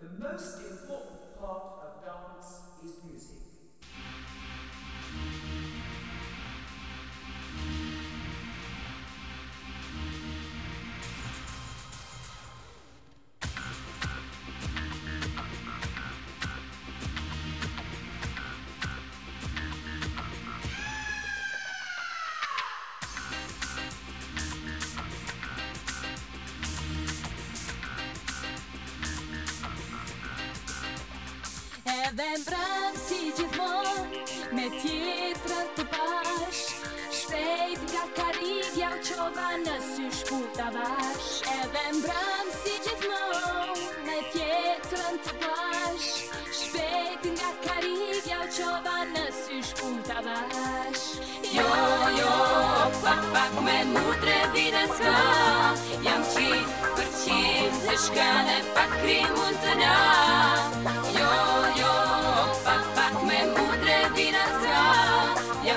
The most important part Edhe mbrëm si gjithmon Me tjetrën të bash Shpejt nga karibja u qova në sy shkuta bash Edhe mbrëm si gjithmon Me tjetrën të bash Shpejt nga karibja u qova në sy shkuta bash Jo, jo, pak pak me mutre vina s'ka. Jam qitë për qitë Se shkane pak kri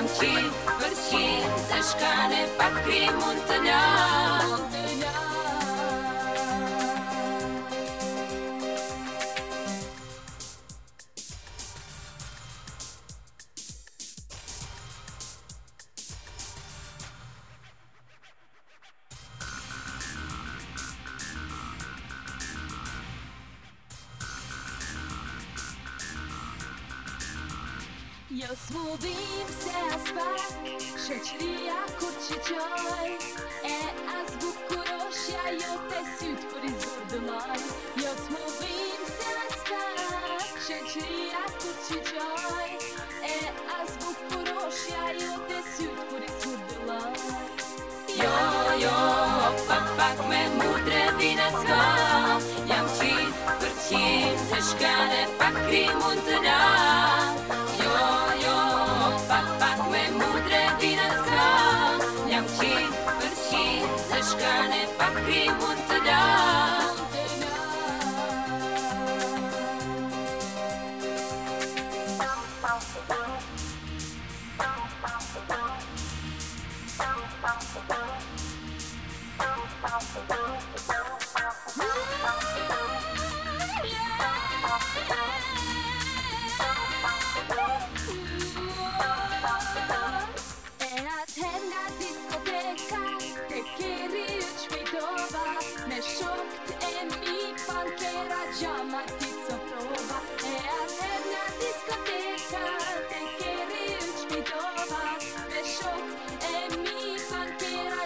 Jam qitë për qitë Se shkane Jo smluvimся spát, šetří jako. E a z Bukuroša, jo tesut frizur domaj. Jo smluvimся. E jo. Jo, jo, pak, pak me mudre vinacko. Jam čist, prčin, pak krimun teda. E Te Me shokt e Pankera gjama ti